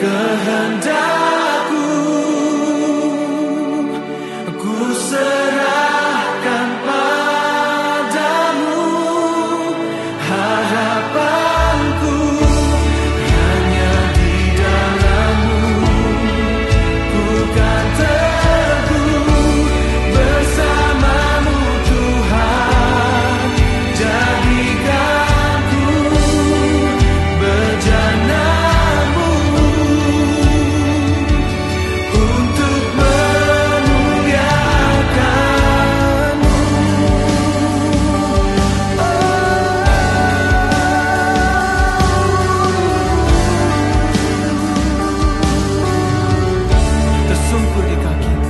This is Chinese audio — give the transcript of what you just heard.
个很大 Kaki.